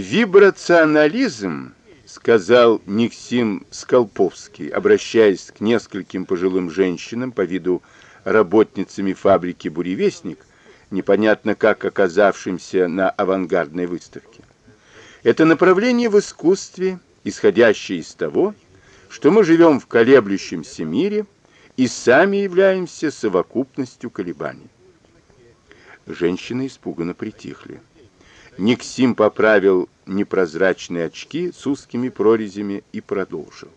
Вибрационализм, сказал Никсим Скалповский, обращаясь к нескольким пожилым женщинам по виду работницами фабрики «Буревестник», непонятно как оказавшимся на авангардной выставке. Это направление в искусстве, исходящее из того, что мы живем в колеблющемся мире и сами являемся совокупностью колебаний. Женщины испуганно притихли. Никсим поправил непрозрачные очки с узкими прорезями и продолжил.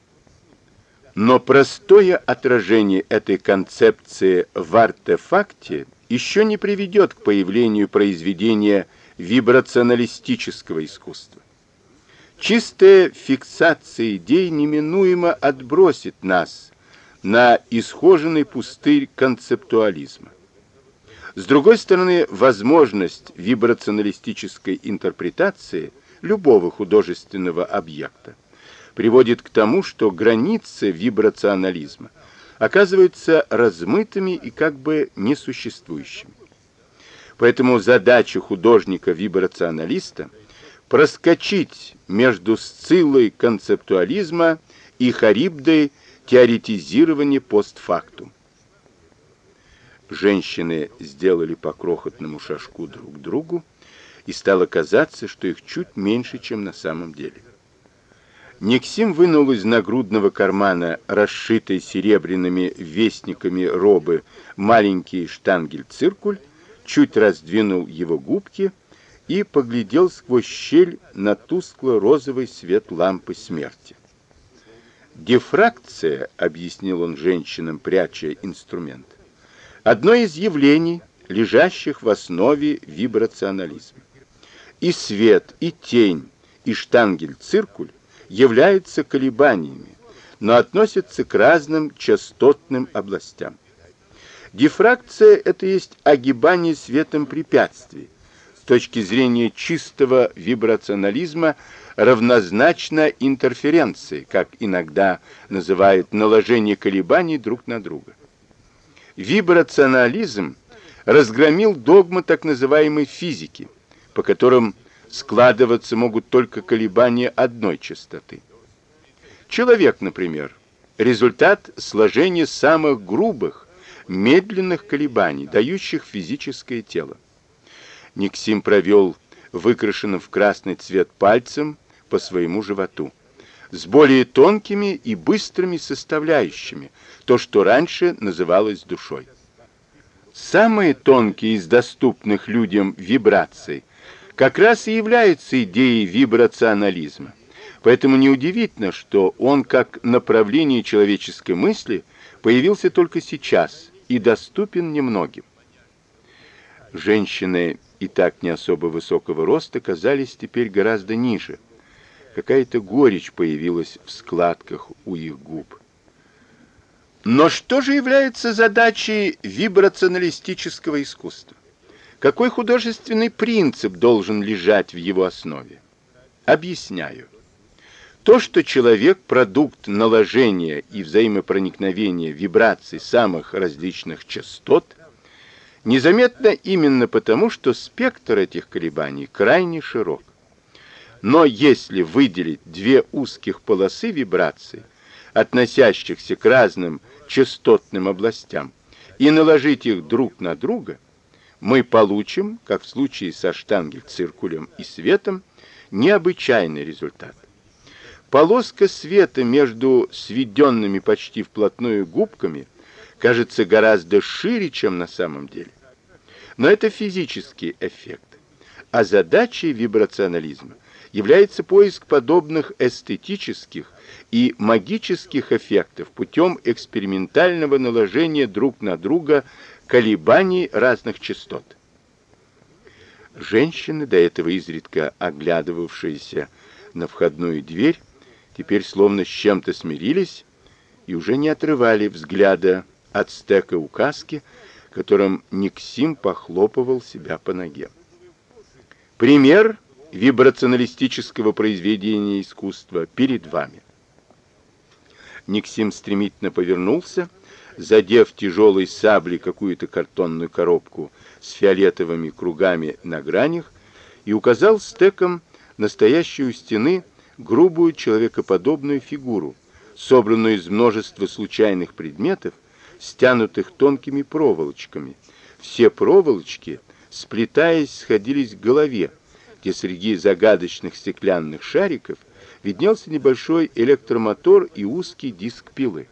Но простое отражение этой концепции в артефакте еще не приведет к появлению произведения вибрационалистического искусства. Чистая фиксация идей неминуемо отбросит нас на исхоженный пустырь концептуализма. С другой стороны, возможность вибрационалистической интерпретации любого художественного объекта приводит к тому, что границы вибрационализма оказываются размытыми и как бы несуществующими. Поэтому задача художника-вибрационалиста проскочить между сциллой концептуализма и харибдой теоретизирования постфактум. Женщины сделали по крохотному шажку друг другу, и стало казаться, что их чуть меньше, чем на самом деле. Никсим вынул из нагрудного кармана, расшитой серебряными вестниками робы, маленький штангель-циркуль, чуть раздвинул его губки и поглядел сквозь щель на тускло-розовый свет лампы смерти. «Дифракция», — объяснил он женщинам, пряча инструмент, одно из явлений, лежащих в основе вибрационализма. И свет, и тень, и штангель-циркуль являются колебаниями, но относятся к разным частотным областям. Дифракция – это есть огибание светом препятствий. С точки зрения чистого вибрационализма равнозначно интерференции, как иногда называют наложение колебаний друг на друга. Вибрационализм разгромил догмы так называемой физики, по которым складываться могут только колебания одной частоты. Человек, например, результат сложения самых грубых, медленных колебаний, дающих физическое тело. Никсим провел выкрашенным в красный цвет пальцем по своему животу с более тонкими и быстрыми составляющими, то, что раньше называлось душой. Самые тонкие из доступных людям вибраций как раз и являются идеей вибрационализма. Поэтому неудивительно, что он как направление человеческой мысли появился только сейчас и доступен немногим. Женщины и так не особо высокого роста казались теперь гораздо ниже – Какая-то горечь появилась в складках у их губ. Но что же является задачей вибрационалистического искусства? Какой художественный принцип должен лежать в его основе? Объясняю. То, что человек – продукт наложения и взаимопроникновения вибраций самых различных частот, незаметно именно потому, что спектр этих колебаний крайне широк. Но если выделить две узких полосы вибраций, относящихся к разным частотным областям, и наложить их друг на друга, мы получим, как в случае со штангель-циркулем и светом, необычайный результат. Полоска света между сведенными почти вплотную губками кажется гораздо шире, чем на самом деле. Но это физический эффект. А задачей вибрационализма является поиск подобных эстетических и магических эффектов путем экспериментального наложения друг на друга колебаний разных частот. Женщины, до этого изредка оглядывавшиеся на входную дверь, теперь словно с чем-то смирились и уже не отрывали взгляда от стека указки, которым Никсим похлопывал себя по ноге. Пример вибрационалистического произведения искусства перед вами. Никсим стремительно повернулся, задев тяжелой саблей какую-то картонную коробку с фиолетовыми кругами на гранях, и указал стеком настоящую стены грубую человекоподобную фигуру, собранную из множества случайных предметов, стянутых тонкими проволочками. Все проволочки, сплетаясь, сходились к голове, где среди загадочных стеклянных шариков виднелся небольшой электромотор и узкий диск пилы.